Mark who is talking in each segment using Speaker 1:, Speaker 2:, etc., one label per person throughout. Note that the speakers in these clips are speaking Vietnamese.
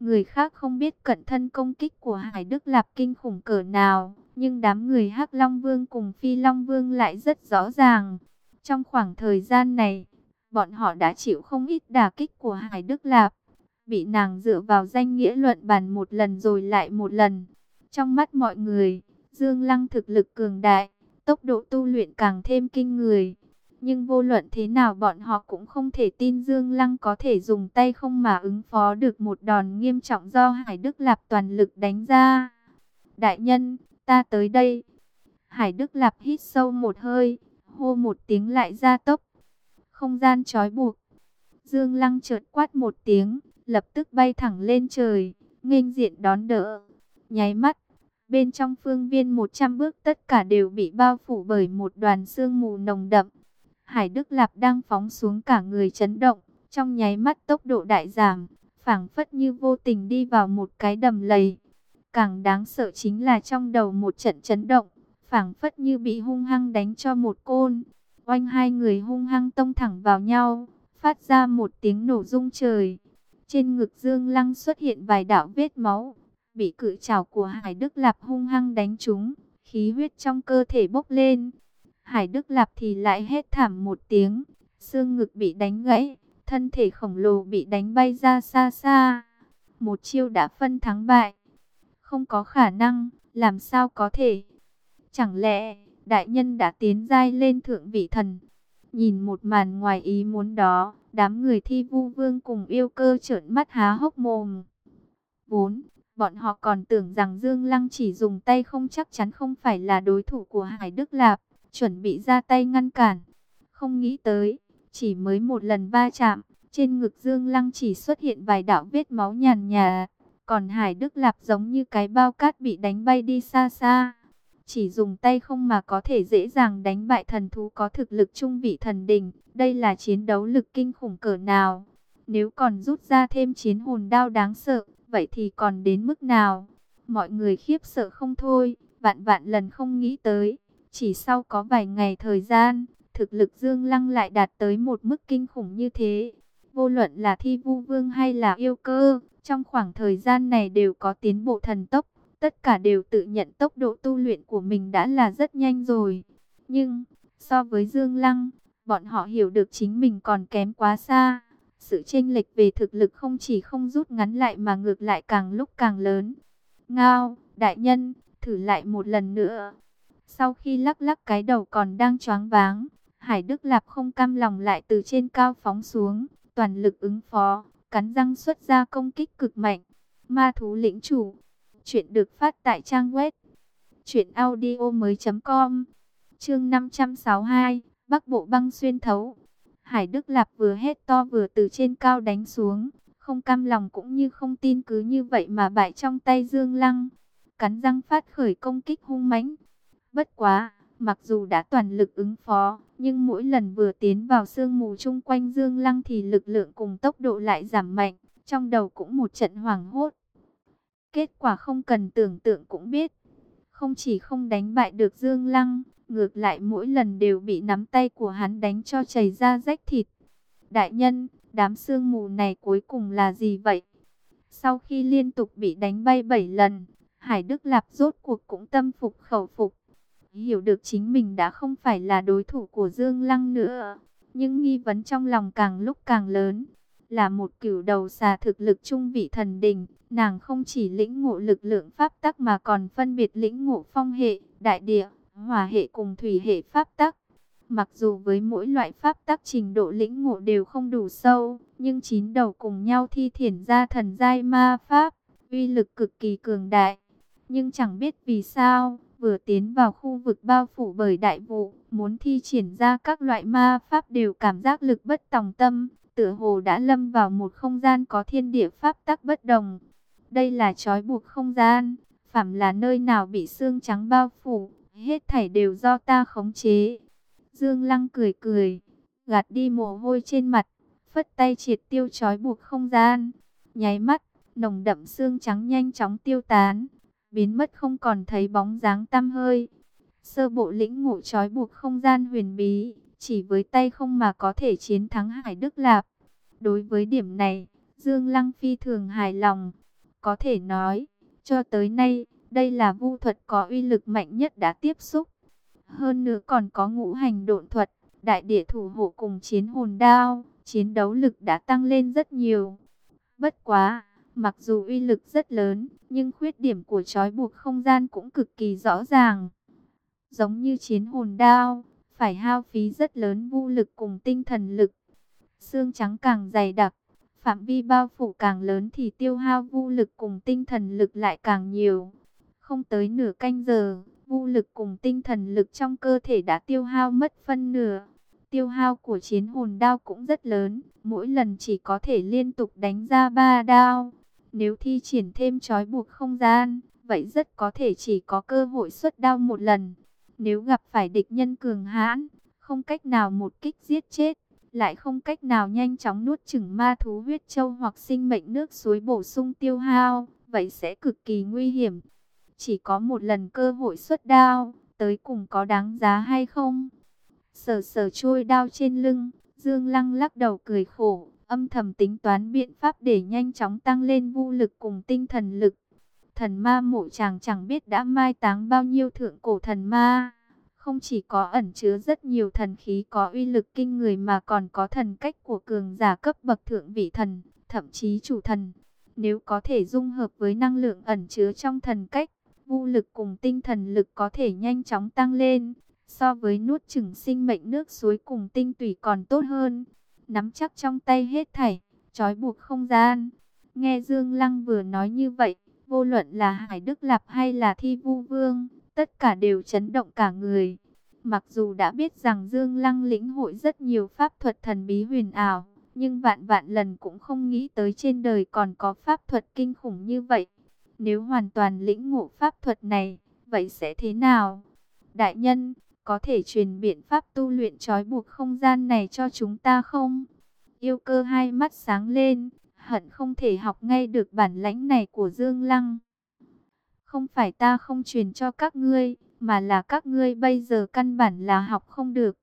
Speaker 1: Người khác không biết cận thân công kích của Hải Đức Lạp kinh khủng cỡ nào, nhưng đám người Hắc Long Vương cùng Phi Long Vương lại rất rõ ràng. Trong khoảng thời gian này, bọn họ đã chịu không ít đả kích của Hải Đức Lạp, bị nàng dựa vào danh nghĩa luận bàn một lần rồi lại một lần. Trong mắt mọi người, Dương Lăng thực lực cường đại, tốc độ tu luyện càng thêm kinh người. Nhưng vô luận thế nào bọn họ cũng không thể tin Dương Lăng có thể dùng tay không mà ứng phó được một đòn nghiêm trọng do Hải Đức Lạp toàn lực đánh ra. Đại nhân, ta tới đây. Hải Đức Lạp hít sâu một hơi, hô một tiếng lại ra tốc. Không gian trói buộc. Dương Lăng chợt quát một tiếng, lập tức bay thẳng lên trời, nghênh diện đón đỡ. Nháy mắt, bên trong phương viên 100 bước tất cả đều bị bao phủ bởi một đoàn sương mù nồng đậm. Hải Đức Lạp đang phóng xuống cả người chấn động, trong nháy mắt tốc độ đại giảm, phảng phất như vô tình đi vào một cái đầm lầy. Càng đáng sợ chính là trong đầu một trận chấn động, phảng phất như bị hung hăng đánh cho một côn. Oanh hai người hung hăng tông thẳng vào nhau, phát ra một tiếng nổ rung trời. Trên ngực Dương Lăng xuất hiện vài đạo vết máu, bị cự trảo của Hải Đức Lạp hung hăng đánh trúng, khí huyết trong cơ thể bốc lên. Hải Đức Lạp thì lại hét thảm một tiếng, xương ngực bị đánh gãy, thân thể khổng lồ bị đánh bay ra xa xa. Một chiêu đã phân thắng bại. Không có khả năng, làm sao có thể? Chẳng lẽ, đại nhân đã tiến giai lên thượng vị thần? Nhìn một màn ngoài ý muốn đó, đám người thi vu vương cùng yêu cơ trợn mắt há hốc mồm. 4. bọn họ còn tưởng rằng Dương Lăng chỉ dùng tay không chắc chắn không phải là đối thủ của Hải Đức Lạp chuẩn bị ra tay ngăn cản. Không nghĩ tới, chỉ mới một lần va chạm, trên ngực Dương Lăng chỉ xuất hiện vài đạo vết máu nhàn nhà, còn Hải Đức Lạp giống như cái bao cát bị đánh bay đi xa xa. Chỉ dùng tay không mà có thể dễ dàng đánh bại thần thú có thực lực trung vị thần đình, đây là chiến đấu lực kinh khủng cỡ nào. Nếu còn rút ra thêm chiến hồn đao đáng sợ, vậy thì còn đến mức nào? Mọi người khiếp sợ không thôi, vạn vạn lần không nghĩ tới. Chỉ sau có vài ngày thời gian, thực lực Dương Lăng lại đạt tới một mức kinh khủng như thế. Vô luận là thi vu vương hay là yêu cơ, trong khoảng thời gian này đều có tiến bộ thần tốc. Tất cả đều tự nhận tốc độ tu luyện của mình đã là rất nhanh rồi. Nhưng, so với Dương Lăng, bọn họ hiểu được chính mình còn kém quá xa. Sự chênh lệch về thực lực không chỉ không rút ngắn lại mà ngược lại càng lúc càng lớn. Ngao, đại nhân, thử lại một lần nữa. Sau khi lắc lắc cái đầu còn đang choáng váng, Hải Đức Lạp không cam lòng lại từ trên cao phóng xuống, toàn lực ứng phó, cắn răng xuất ra công kích cực mạnh. Ma thú lĩnh chủ, chuyện được phát tại trang web truyệnaudiomoi.com. Chương 562, Bắc Bộ băng xuyên thấu. Hải Đức Lạp vừa hét to vừa từ trên cao đánh xuống, không cam lòng cũng như không tin cứ như vậy mà bại trong tay Dương Lăng, cắn răng phát khởi công kích hung mãnh. Bất quá, mặc dù đã toàn lực ứng phó, nhưng mỗi lần vừa tiến vào sương mù chung quanh Dương Lăng thì lực lượng cùng tốc độ lại giảm mạnh, trong đầu cũng một trận hoảng hốt. Kết quả không cần tưởng tượng cũng biết, không chỉ không đánh bại được Dương Lăng, ngược lại mỗi lần đều bị nắm tay của hắn đánh cho chảy ra rách thịt. Đại nhân, đám sương mù này cuối cùng là gì vậy? Sau khi liên tục bị đánh bay 7 lần, Hải Đức Lạp rốt cuộc cũng tâm phục khẩu phục hiểu được chính mình đã không phải là đối thủ của Dương Lăng nữa. Nhưng nghi vấn trong lòng càng lúc càng lớn. Là một cửu đầu xà thực lực trung vị thần đình, nàng không chỉ lĩnh ngộ lực lượng pháp tắc mà còn phân biệt lĩnh ngộ phong hệ, đại địa, hỏa hệ cùng thủy hệ pháp tắc. Mặc dù với mỗi loại pháp tắc trình độ lĩnh ngộ đều không đủ sâu, nhưng chín đầu cùng nhau thi triển ra thần giai ma pháp, uy lực cực kỳ cường đại. Nhưng chẳng biết vì sao, vừa tiến vào khu vực bao phủ bởi đại vụ, muốn thi triển ra các loại ma pháp đều cảm giác lực bất tòng tâm, tựa hồ đã lâm vào một không gian có thiên địa pháp tắc bất đồng. Đây là trói buộc không gian, phạm là nơi nào bị xương trắng bao phủ, hết thảy đều do ta khống chế. Dương Lăng cười cười, gạt đi mồ hôi trên mặt, phất tay triệt tiêu trói buộc không gian. Nháy mắt, nồng đậm xương trắng nhanh chóng tiêu tán biến mất không còn thấy bóng dáng tăm hơi. Sơ bộ lĩnh ngộ trói buộc không gian huyền bí, chỉ với tay không mà có thể chiến thắng Hải Đức Lạp. Đối với điểm này, Dương Lăng phi thường hài lòng, Có thể nói, cho tới nay, đây là vu thuật có uy lực mạnh nhất đã tiếp xúc. Hơn nữa còn có ngũ hành độn thuật, đại địa thủ hộ cùng chiến hồn đao, chiến đấu lực đã tăng lên rất nhiều. Bất quá, mặc dù uy lực rất lớn, nhưng khuyết điểm của trói buộc không gian cũng cực kỳ rõ ràng. Giống như chiến hồn đao, phải hao phí rất lớn vũ lực cùng tinh thần lực. Xương trắng càng dày đặc, phạm vi bao phủ càng lớn thì tiêu hao vũ lực cùng tinh thần lực lại càng nhiều. Không tới nửa canh giờ, vũ lực cùng tinh thần lực trong cơ thể đã tiêu hao mất phân nửa. Tiêu hao của chiến hồn đao cũng rất lớn, mỗi lần chỉ có thể liên tục đánh ra ba đao. Nếu thi triển thêm trói buộc không gian, vậy rất có thể chỉ có cơ hội xuất đao một lần. Nếu gặp phải địch nhân cường hãn, không cách nào một kích giết chết, lại không cách nào nhanh chóng nuốt chửng ma thú huyết châu hoặc sinh mệnh nước suối bổ sung tiêu hao, vậy sẽ cực kỳ nguy hiểm. Chỉ có một lần cơ hội xuất đao, tới cùng có đáng giá hay không? Sờ sờ trôi đao trên lưng, Dương Lăng lắc đầu cười khổ, âm thầm tính toán biện pháp để nhanh chóng tăng lên vũ lực cùng tinh thần lực. Thần ma mộ chàng chẳng biết đã mai táng bao nhiêu thượng cổ thần ma. Không chỉ có ẩn chứa rất nhiều thần khí có uy lực kinh người mà còn có thần cách của cường giả cấp bậc thượng vị thần, thậm chí chủ thần. Nếu có thể dung hợp với năng lượng ẩn chứa trong thần cách, vũ lực cùng tinh thần lực có thể nhanh chóng tăng lên, so với nuốt chửng sinh mệnh nước suối cùng tinh tủy còn tốt hơn. Nắm chắc trong tay hết thảy, trói buộc không gian. Nghe Dương Lăng vừa nói như vậy, vô luận là Hải Đức Lạp hay là Thi Vu Vương, tất cả đều chấn động cả người. Mặc dù đã biết rằng Dương Lăng lĩnh hội rất nhiều pháp thuật thần bí huyền ảo, nhưng vạn vạn lần cũng không nghĩ tới trên đời còn có pháp thuật kinh khủng như vậy. Nếu hoàn toàn lĩnh ngộ pháp thuật này, vậy sẽ thế nào? Đại nhân, có thể truyền biện pháp tu luyện trói buộc không gian này cho chúng ta không? Yêu cơ hai mắt sáng lên, hận không thể học ngay được bản lãnh này của Dương Lăng. Không phải ta không truyền cho các ngươi, mà là các ngươi bây giờ căn bản là học không được.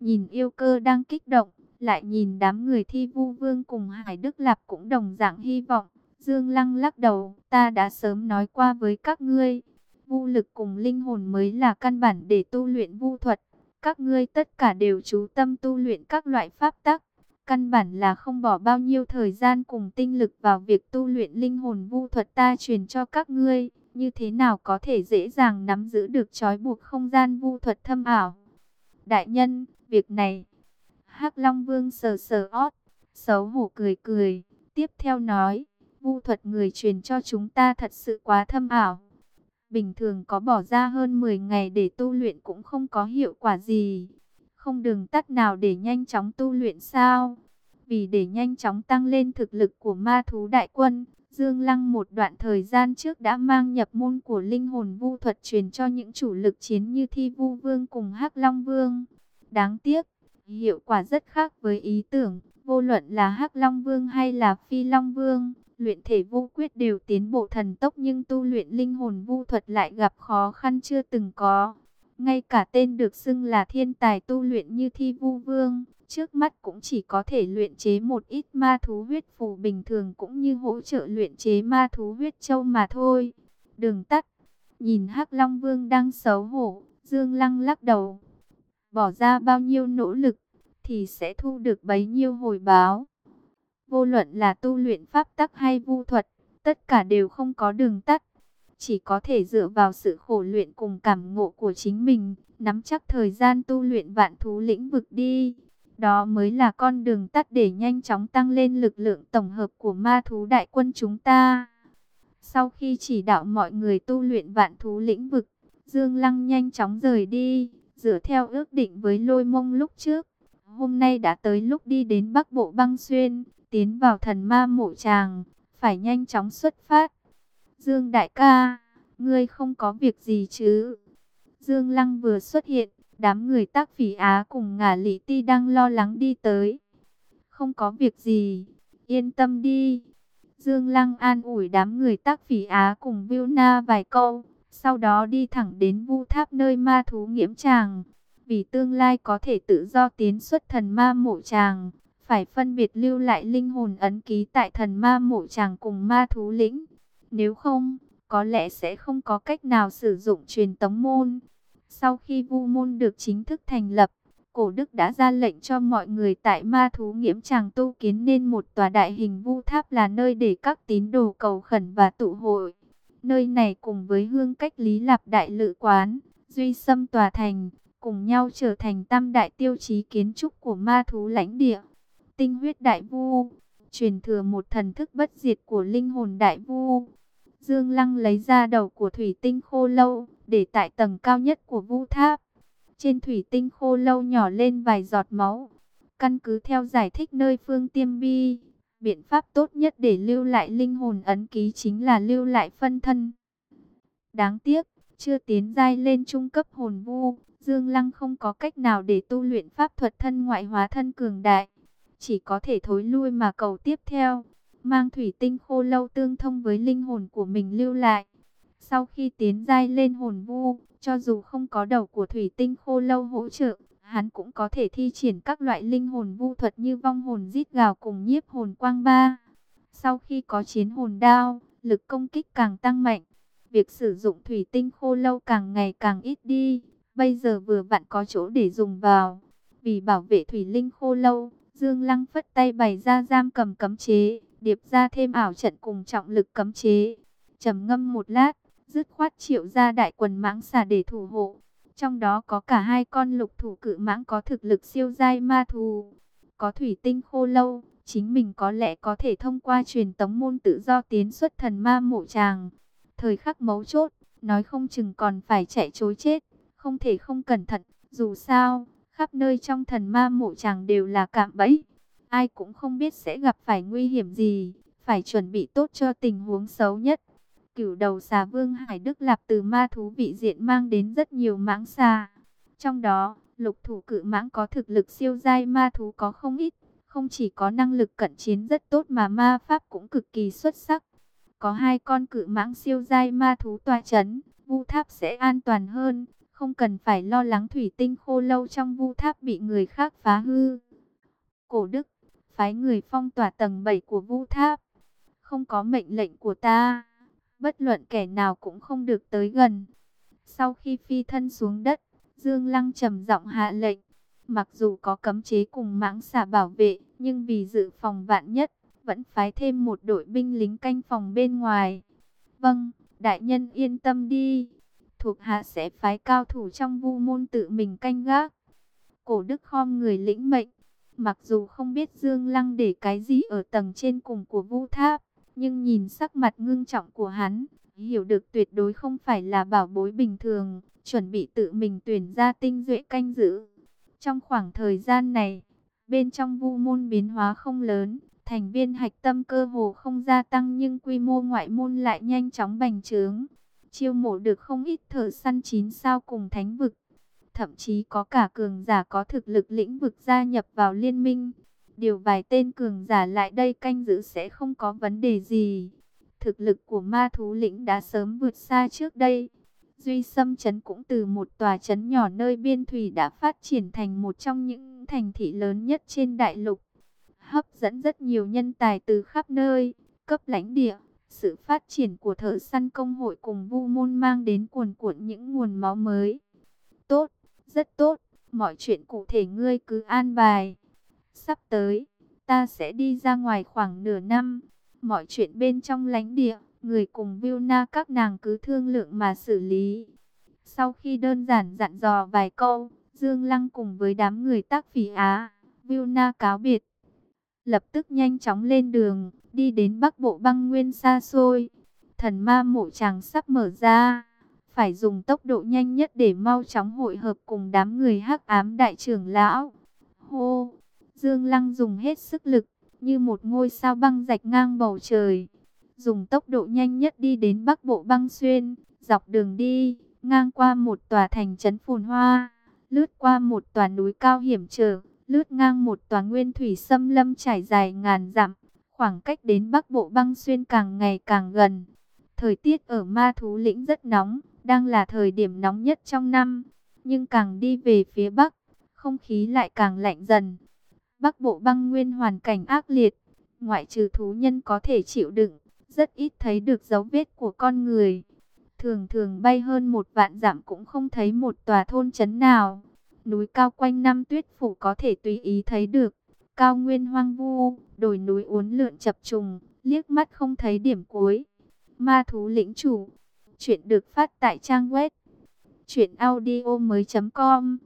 Speaker 1: Nhìn yêu cơ đang kích động, lại nhìn đám người thi vu vương cùng Hải Đức Lạp cũng đồng dạng hy vọng. Dương Lăng lắc đầu, ta đã sớm nói qua với các ngươi, vu lực cùng linh hồn mới là căn bản để tu luyện vu thuật. Các ngươi tất cả đều chú tâm tu luyện các loại pháp tắc. Căn bản là không bỏ bao nhiêu thời gian cùng tinh lực vào việc tu luyện linh hồn vu thuật ta truyền cho các ngươi. Như thế nào có thể dễ dàng nắm giữ được trói buộc không gian vu thuật thâm ảo. Đại nhân, việc này. hắc Long Vương sờ sờ ót, xấu hổ cười cười. Tiếp theo nói, vu thuật người truyền cho chúng ta thật sự quá thâm ảo bình thường có bỏ ra hơn 10 ngày để tu luyện cũng không có hiệu quả gì. Không đường tắt nào để nhanh chóng tu luyện sao? Vì để nhanh chóng tăng lên thực lực của ma thú đại quân, Dương Lăng một đoạn thời gian trước đã mang nhập môn của linh hồn vu thuật truyền cho những chủ lực chiến như Thi Vu Vương cùng hắc Long Vương. Đáng tiếc, hiệu quả rất khác với ý tưởng, vô luận là hắc Long Vương hay là Phi Long Vương luyện thể vô quyết đều tiến bộ thần tốc nhưng tu luyện linh hồn vu thuật lại gặp khó khăn chưa từng có. Ngay cả tên được xưng là thiên tài tu luyện như thi vu vương, trước mắt cũng chỉ có thể luyện chế một ít ma thú huyết phù bình thường cũng như hỗ trợ luyện chế ma thú huyết châu mà thôi. Đường tắt, nhìn hắc Long Vương đang xấu hổ, Dương Lăng lắc đầu. Bỏ ra bao nhiêu nỗ lực, thì sẽ thu được bấy nhiêu hồi báo. Vô luận là tu luyện pháp tắc hay vu thuật, tất cả đều không có đường tắt. Chỉ có thể dựa vào sự khổ luyện cùng cảm ngộ của chính mình, nắm chắc thời gian tu luyện vạn thú lĩnh vực đi. Đó mới là con đường tắt để nhanh chóng tăng lên lực lượng tổng hợp của ma thú đại quân chúng ta. Sau khi chỉ đạo mọi người tu luyện vạn thú lĩnh vực, Dương Lăng nhanh chóng rời đi, dựa theo ước định với lôi mông lúc trước. Hôm nay đã tới lúc đi đến Bắc Bộ băng xuyên, tiến vào thần ma mộ tràng, phải nhanh chóng xuất phát. Dương đại ca, ngươi không có việc gì chứ? Dương Lăng vừa xuất hiện, đám người tác phỉ Á cùng ngả lý ti đang lo lắng đi tới. Không có việc gì, yên tâm đi. Dương Lăng an ủi đám người tác phỉ Á cùng Viu Na vài câu, sau đó đi thẳng đến vu tháp nơi ma thú nghiễm tràng. Vì tương lai có thể tự do tiến xuất thần ma mộ tràng, phải phân biệt lưu lại linh hồn ấn ký tại thần ma mộ chàng cùng ma thú lĩnh. Nếu không, có lẽ sẽ không có cách nào sử dụng truyền tống môn. Sau khi vu môn được chính thức thành lập, cổ đức đã ra lệnh cho mọi người tại ma thú nghiễm chàng tu kiến nên một tòa đại hình vu tháp là nơi để các tín đồ cầu khẩn và tụ hội. Nơi này cùng với hương cách lý lạp đại lự quán, duy xâm tòa thành, cùng nhau trở thành tam đại tiêu chí kiến trúc của ma thú lãnh địa. Tinh huyết đại vu, truyền thừa một thần thức bất diệt của linh hồn đại vu. Dương Lăng lấy ra đầu của thủy tinh khô lâu, để tại tầng cao nhất của vu tháp. Trên thủy tinh khô lâu nhỏ lên vài giọt máu. Căn cứ theo giải thích nơi phương tiêm bi, biện pháp tốt nhất để lưu lại linh hồn ấn ký chính là lưu lại phân thân. Đáng tiếc, chưa tiến giai lên trung cấp hồn vu, Dương Lăng không có cách nào để tu luyện pháp thuật thân ngoại hóa thân cường đại. Chỉ có thể thối lui mà cầu tiếp theo, mang thủy tinh khô lâu tương thông với linh hồn của mình lưu lại. Sau khi tiến giai lên hồn vu, cho dù không có đầu của thủy tinh khô lâu hỗ trợ, hắn cũng có thể thi triển các loại linh hồn vu thuật như vong hồn rít gào cùng nhiếp hồn quang ba. Sau khi có chiến hồn đao, lực công kích càng tăng mạnh. Việc sử dụng thủy tinh khô lâu càng ngày càng ít đi, bây giờ vừa vặn có chỗ để dùng vào. Vì bảo vệ thủy linh khô lâu, Dương Lăng phất tay bày ra giam cầm cấm chế, điệp ra thêm ảo trận cùng trọng lực cấm chế. trầm ngâm một lát, dứt khoát triệu ra đại quần mãng xà để thủ hộ. Trong đó có cả hai con lục thủ cự mãng có thực lực siêu giai ma thù. Có thủy tinh khô lâu, chính mình có lẽ có thể thông qua truyền tống môn tự do tiến xuất thần ma mộ tràng. Thời khắc mấu chốt, nói không chừng còn phải chạy chối chết, không thể không cẩn thận, dù sao, khắp nơi trong thần ma mộ chàng đều là cạm bẫy. Ai cũng không biết sẽ gặp phải nguy hiểm gì, phải chuẩn bị tốt cho tình huống xấu nhất. Cửu đầu xà vương Hải Đức Lạp từ ma thú vị diện mang đến rất nhiều mãng xà. Trong đó, lục thủ cự mãng có thực lực siêu giai ma thú có không ít. Không chỉ có năng lực cận chiến rất tốt mà ma pháp cũng cực kỳ xuất sắc. Có hai con cự mãng siêu giai ma thú tòa chấn, vu tháp sẽ an toàn hơn. Không cần phải lo lắng thủy tinh khô lâu trong vu tháp bị người khác phá hư. Cổ Đức, phái người phong tỏa tầng 7 của vu tháp. Không có mệnh lệnh của ta bất luận kẻ nào cũng không được tới gần. Sau khi phi thân xuống đất, Dương Lăng trầm giọng hạ lệnh. Mặc dù có cấm chế cùng mãng xà bảo vệ, nhưng vì dự phòng vạn nhất, vẫn phái thêm một đội binh lính canh phòng bên ngoài. Vâng, đại nhân yên tâm đi. Thuộc hạ sẽ phái cao thủ trong vu môn tự mình canh gác. Cổ đức khom người lĩnh mệnh. Mặc dù không biết Dương Lăng để cái gì ở tầng trên cùng của vu tháp, nhưng nhìn sắc mặt ngưng trọng của hắn, hiểu được tuyệt đối không phải là bảo bối bình thường, chuẩn bị tự mình tuyển ra tinh duệ canh giữ. Trong khoảng thời gian này, bên trong vu môn biến hóa không lớn, thành viên hạch tâm cơ hồ không gia tăng nhưng quy mô ngoại môn lại nhanh chóng bành trướng. Chiêu mộ được không ít thợ săn chín sao cùng thánh vực. Thậm chí có cả cường giả có thực lực lĩnh vực gia nhập vào liên minh. Điều vài tên cường giả lại đây canh giữ sẽ không có vấn đề gì. Thực lực của ma thú lĩnh đã sớm vượt xa trước đây. Duy Sâm Trấn cũng từ một tòa trấn nhỏ nơi biên thủy đã phát triển thành một trong những thành thị lớn nhất trên đại lục. Hấp dẫn rất nhiều nhân tài từ khắp nơi, cấp lãnh địa. Sự phát triển của thợ săn công hội cùng vu môn mang đến cuồn cuộn những nguồn máu mới. Tốt, rất tốt, mọi chuyện cụ thể ngươi cứ an bài. Sắp tới, ta sẽ đi ra ngoài khoảng nửa năm. Mọi chuyện bên trong lánh địa, người cùng Na các nàng cứ thương lượng mà xử lý. Sau khi đơn giản dặn dò vài câu, Dương Lăng cùng với đám người tác phỉ Á, Na cáo biệt. Lập tức nhanh chóng lên đường, đi đến bắc bộ băng nguyên xa xôi. Thần ma mộ chàng sắp mở ra, phải dùng tốc độ nhanh nhất để mau chóng hội hợp cùng đám người hắc ám đại trưởng lão. Hô! Dương Lăng dùng hết sức lực, như một ngôi sao băng rạch ngang bầu trời. Dùng tốc độ nhanh nhất đi đến Bắc Bộ băng xuyên, dọc đường đi, ngang qua một tòa thành trấn phồn hoa, lướt qua một tòa núi cao hiểm trở, lướt ngang một tòa nguyên thủy xâm lâm trải dài ngàn dặm. Khoảng cách đến Bắc Bộ băng xuyên càng ngày càng gần. Thời tiết ở ma thú lĩnh rất nóng, đang là thời điểm nóng nhất trong năm. Nhưng càng đi về phía Bắc, không khí lại càng lạnh dần. Bắc Bộ băng nguyên hoàn cảnh ác liệt, ngoại trừ thú nhân có thể chịu đựng, rất ít thấy được dấu vết của con người. Thường thường bay hơn một vạn dặm cũng không thấy một tòa thôn trấn nào. Núi cao quanh năm tuyết phủ có thể tùy ý thấy được. Cao nguyên hoang vu, đồi núi uốn lượn chập trùng, liếc mắt không thấy điểm cuối. Ma thú lĩnh chủ. Chuyện được phát tại trang web. Chuyện audio mới.com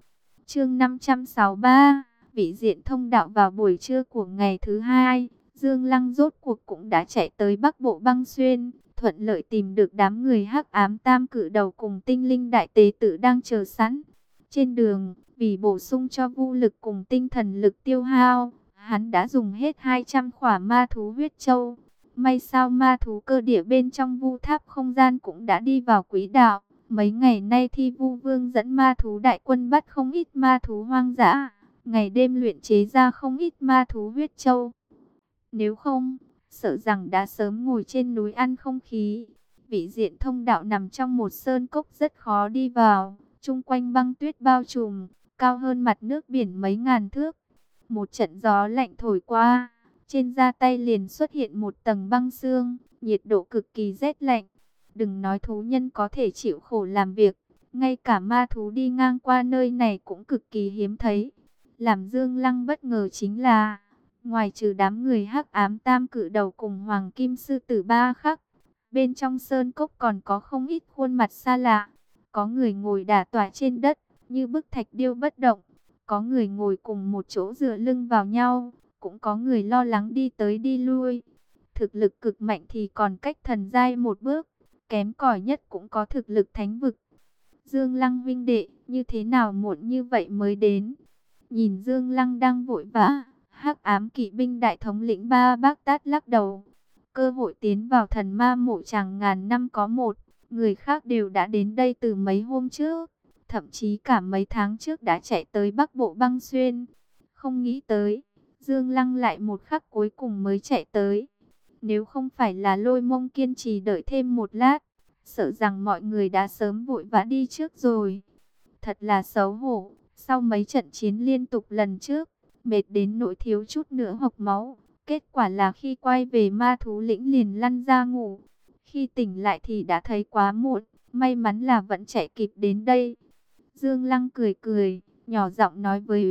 Speaker 1: Chương 563 Vị diện thông đạo vào buổi trưa của ngày thứ hai. Dương Lăng rốt cuộc cũng đã chạy tới Bắc Bộ băng xuyên, thuận lợi tìm được đám người hắc ám tam cử đầu cùng tinh linh đại tế tử đang chờ sẵn. Trên đường, vì bổ sung cho vũ lực cùng tinh thần lực tiêu hao, hắn đã dùng hết 200 khỏa ma thú huyết châu. May sao ma thú cơ địa bên trong vu tháp không gian cũng đã đi vào quỹ đạo. Mấy ngày nay thi vu vương dẫn ma thú đại quân bắt không ít ma thú hoang dã. Ngày đêm luyện chế ra không ít ma thú huyết châu. Nếu không, sợ rằng đã sớm ngồi trên núi ăn không khí. Vị diện thông đạo nằm trong một sơn cốc rất khó đi vào. Trung quanh băng tuyết bao trùm, cao hơn mặt nước biển mấy ngàn thước. Một trận gió lạnh thổi qua, trên da tay liền xuất hiện một tầng băng xương, nhiệt độ cực kỳ rét lạnh. Đừng nói thú nhân có thể chịu khổ làm việc, ngay cả ma thú đi ngang qua nơi này cũng cực kỳ hiếm thấy. Làm Dương Lăng bất ngờ chính là, ngoài trừ đám người hắc ám tam cử đầu cùng Hoàng Kim Sư Tử Ba khắc, bên trong sơn cốc còn có không ít khuôn mặt xa lạ. Có người ngồi đả tỏa trên đất, như bức thạch điêu bất động. Có người ngồi cùng một chỗ dựa lưng vào nhau, cũng có người lo lắng đi tới đi lui. Thực lực cực mạnh thì còn cách thần giai một bước, kém cỏi nhất cũng có thực lực thánh vực. Dương Lăng vinh đệ, như thế nào muộn như vậy mới đến? Nhìn Dương Lăng đang vội vã, hắc ám kỵ binh đại thống lĩnh ba bác tát lắc đầu. Cơ hội tiến vào thần ma mộ chàng ngàn năm có một, người khác đều đã đến đây từ mấy hôm trước thậm chí cả mấy tháng trước đã chạy tới Bắc Bộ băng xuyên. Không nghĩ tới, Dương Lăng lại một khắc cuối cùng mới chạy tới. Nếu không phải là lôi mông kiên trì đợi thêm một lát, sợ rằng mọi người đã sớm vội vã đi trước rồi. Thật là xấu hổ, sau mấy trận chiến liên tục lần trước, mệt đến nỗi thiếu chút nữa hộc máu. Kết quả là khi quay về ma thú lĩnh liền lăn ra ngủ. Khi tỉnh lại thì đã thấy quá muộn, may mắn là vẫn chạy kịp đến đây. Dương Lăng cười cười, nhỏ giọng nói với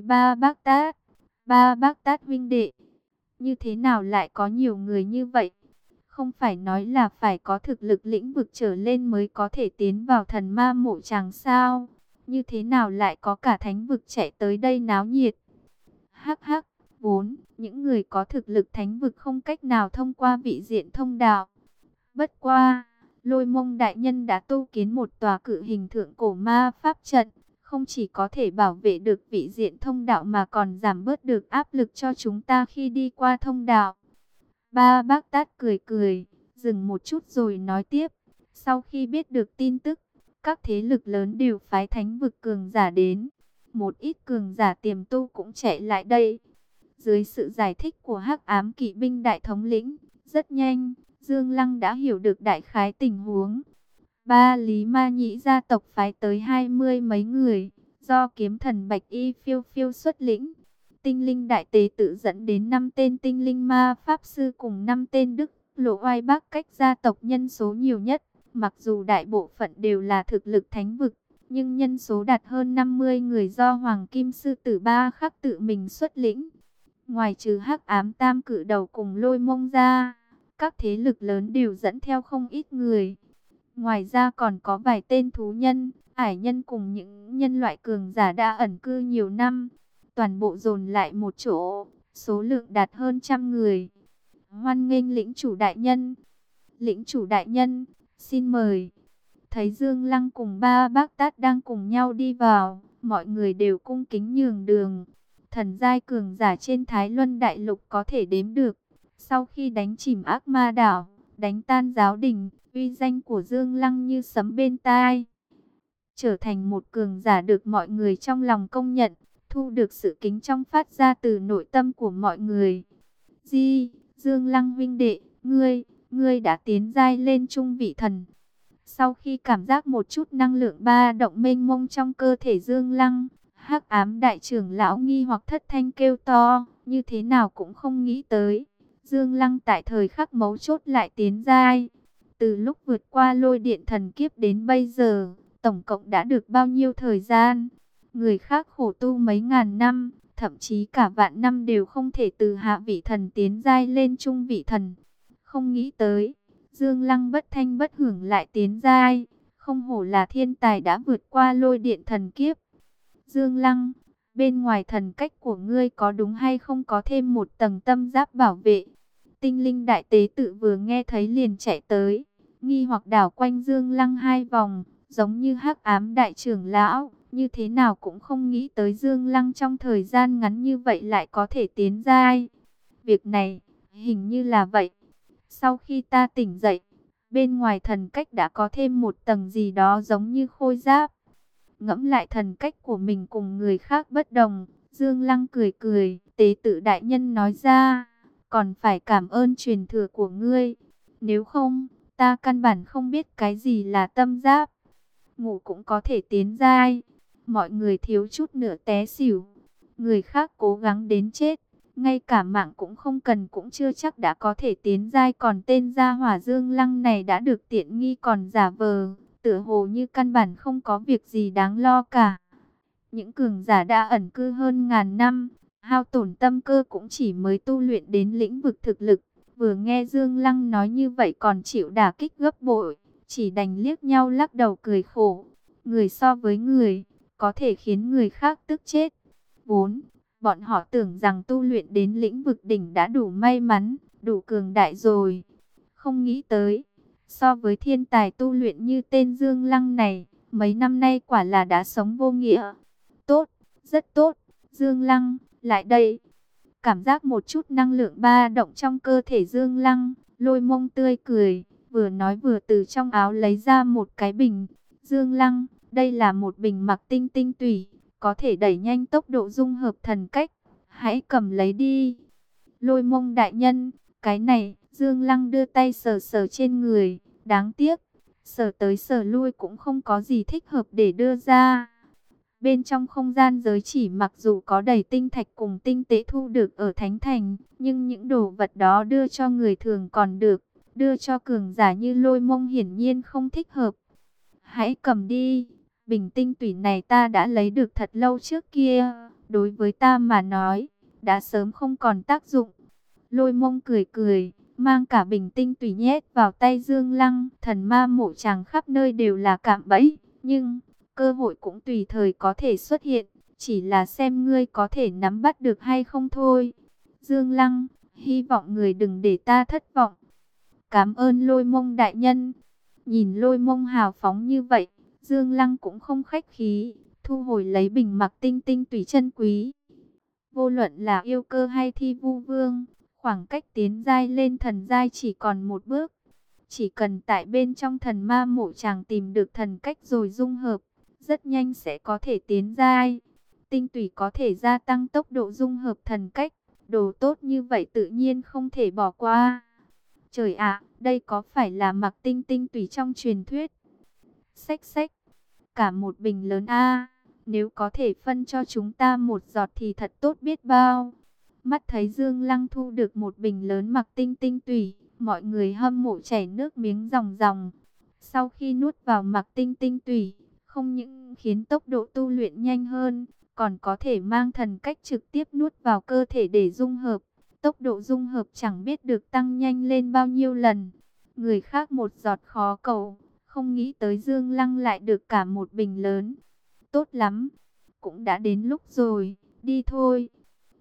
Speaker 1: ba bác tát, ba bác tát vinh đệ. Như thế nào lại có nhiều người như vậy? Không phải nói là phải có thực lực lĩnh vực trở lên mới có thể tiến vào thần ma mộ chàng sao? Như thế nào lại có cả thánh vực chạy tới đây náo nhiệt? Hắc hắc, vốn, những người có thực lực thánh vực không cách nào thông qua vị diện thông đạo. Bất qua Lôi mông đại nhân đã tu kiến một tòa cự hình thượng cổ ma pháp trận, không chỉ có thể bảo vệ được vị diện thông đạo mà còn giảm bớt được áp lực cho chúng ta khi đi qua thông đạo. Ba bác tát cười cười, dừng một chút rồi nói tiếp. Sau khi biết được tin tức, các thế lực lớn đều phái thánh vực cường giả đến. Một ít cường giả tiềm tu cũng chạy lại đây. Dưới sự giải thích của hắc ám kỵ binh đại thống lĩnh, rất nhanh, Dương Lăng đã hiểu được đại khái tình huống. Ba Lý Ma Nhĩ gia tộc phái tới hai mươi mấy người, do kiếm thần Bạch Y phiêu phiêu xuất lĩnh. Tinh linh đại tế tự dẫn đến năm tên tinh linh ma pháp sư cùng năm tên đức lộ oai bác cách gia tộc nhân số nhiều nhất. Mặc dù đại bộ phận đều là thực lực thánh vực, nhưng nhân số đạt hơn 50 người do Hoàng Kim Sư Tử Ba khắc tự mình xuất lĩnh. Ngoài trừ hắc ám tam cử đầu cùng lôi mông ra các thế lực lớn đều dẫn theo không ít người. Ngoài ra còn có vài tên thú nhân, ải nhân cùng những nhân loại cường giả đã ẩn cư nhiều năm. Toàn bộ dồn lại một chỗ, số lượng đạt hơn trăm người. Hoan nghênh lĩnh chủ đại nhân. Lĩnh chủ đại nhân, xin mời. Thấy Dương Lăng cùng ba bác tát đang cùng nhau đi vào, mọi người đều cung kính nhường đường. Thần giai cường giả trên Thái Luân Đại Lục có thể đếm được. Sau khi đánh chìm ác ma đảo, đánh tan giáo đình, uy danh của Dương Lăng như sấm bên tai. Trở thành một cường giả được mọi người trong lòng công nhận, thu được sự kính trong phát ra từ nội tâm của mọi người. Di, Dương Lăng vinh đệ, ngươi, ngươi đã tiến giai lên trung vị thần. Sau khi cảm giác một chút năng lượng ba động mênh mông trong cơ thể Dương Lăng, hắc ám đại trưởng lão nghi hoặc thất thanh kêu to, như thế nào cũng không nghĩ tới. Dương Lăng tại thời khắc mấu chốt lại tiến giai. Từ lúc vượt qua lôi điện thần kiếp đến bây giờ, tổng cộng đã được bao nhiêu thời gian? Người khác khổ tu mấy ngàn năm, thậm chí cả vạn năm đều không thể từ hạ vị thần tiến giai lên trung vị thần. Không nghĩ tới, Dương Lăng bất thanh bất hưởng lại tiến giai, không hổ là thiên tài đã vượt qua lôi điện thần kiếp. Dương Lăng, bên ngoài thần cách của ngươi có đúng hay không có thêm một tầng tâm giáp bảo vệ? Tinh linh đại tế tự vừa nghe thấy liền chạy tới, nghi hoặc đảo quanh Dương Lăng hai vòng, giống như hắc ám đại trưởng lão, như thế nào cũng không nghĩ tới Dương Lăng trong thời gian ngắn như vậy lại có thể tiến giai. Việc này, hình như là vậy. Sau khi ta tỉnh dậy, bên ngoài thần cách đã có thêm một tầng gì đó giống như khôi giáp. Ngẫm lại thần cách của mình cùng người khác bất đồng, Dương Lăng cười cười, tế tự đại nhân nói ra, còn phải cảm ơn truyền thừa của ngươi. Nếu không, ta căn bản không biết cái gì là tâm giáp. Ngủ cũng có thể tiến giai. Mọi người thiếu chút nữa té xỉu. Người khác cố gắng đến chết. Ngay cả mạng cũng không cần cũng chưa chắc đã có thể tiến giai. Còn tên gia hỏa dương lăng này đã được tiện nghi còn giả vờ. Tựa hồ như căn bản không có việc gì đáng lo cả. Những cường giả đã ẩn cư hơn ngàn năm. Hao tổn tâm cơ cũng chỉ mới tu luyện đến lĩnh vực thực lực. Vừa nghe Dương Lăng nói như vậy còn chịu đả kích gấp bội. Chỉ đành liếc nhau lắc đầu cười khổ. Người so với người có thể khiến người khác tức chết. 4. Bọn họ tưởng rằng tu luyện đến lĩnh vực đỉnh đã đủ may mắn, đủ cường đại rồi. Không nghĩ tới, so với thiên tài tu luyện như tên Dương Lăng này, mấy năm nay quả là đã sống vô nghĩa. Tốt, rất tốt, Dương Lăng, lại đây. Cảm giác một chút năng lượng ba động trong cơ thể Dương Lăng, lôi mông tươi cười, vừa nói vừa từ trong áo lấy ra một cái bình. Dương Lăng, đây là một bình mặc tinh tinh tủy, có thể đẩy nhanh tốc độ dung hợp thần cách. Hãy cầm lấy đi. Lôi mông đại nhân, cái này, Dương Lăng đưa tay sờ sờ trên người. Đáng tiếc, sờ tới sờ lui cũng không có gì thích hợp để đưa ra. Bên trong không gian giới chỉ mặc dù có đầy tinh thạch cùng tinh tế thu được ở Thánh Thành, nhưng những đồ vật đó đưa cho người thường còn được, đưa cho cường giả như lôi mông hiển nhiên không thích hợp. Hãy cầm đi, Bình tinh tủy này ta đã lấy được thật lâu trước kia, đối với ta mà nói, đã sớm không còn tác dụng. Lôi mông cười cười, mang cả bình tinh tùy nhét vào tay Dương Lăng, thần ma mộ chàng khắp nơi đều là cạm bẫy, nhưng cơ hội cũng tùy thời có thể xuất hiện, chỉ là xem ngươi có thể nắm bắt được hay không thôi. Dương Lăng, hy vọng người đừng để ta thất vọng. Cảm ơn lôi mông đại nhân. Nhìn lôi mông hào phóng như vậy, Dương Lăng cũng không khách khí, thu hồi lấy bình mặc tinh tinh tùy chân quý. Vô luận là yêu cơ hay thi vu vương, khoảng cách tiến giai lên thần giai chỉ còn một bước. Chỉ cần tại bên trong thần ma mộ chàng tìm được thần cách rồi dung hợp, rất nhanh sẽ có thể tiến giai. Tinh tủy có thể gia tăng tốc độ dung hợp thần cách, đồ tốt như vậy tự nhiên không thể bỏ qua. Trời ạ, đây có phải là mặc tinh tinh tủy trong truyền thuyết? Xách xách, cả một bình lớn a nếu có thể phân cho chúng ta một giọt thì thật tốt biết bao. Mắt thấy Dương Lăng thu được một bình lớn mặc tinh tinh tủy mọi người hâm mộ chảy nước miếng ròng ròng. Sau khi nuốt vào mặc tinh tinh tủy không những khiến tốc độ tu luyện nhanh hơn, còn có thể mang thần cách trực tiếp nuốt vào cơ thể để dung hợp. Tốc độ dung hợp chẳng biết được tăng nhanh lên bao nhiêu lần. Người khác một giọt khó cầu, không nghĩ tới Dương Lăng lại được cả một bình lớn. Tốt lắm, cũng đã đến lúc rồi, đi thôi.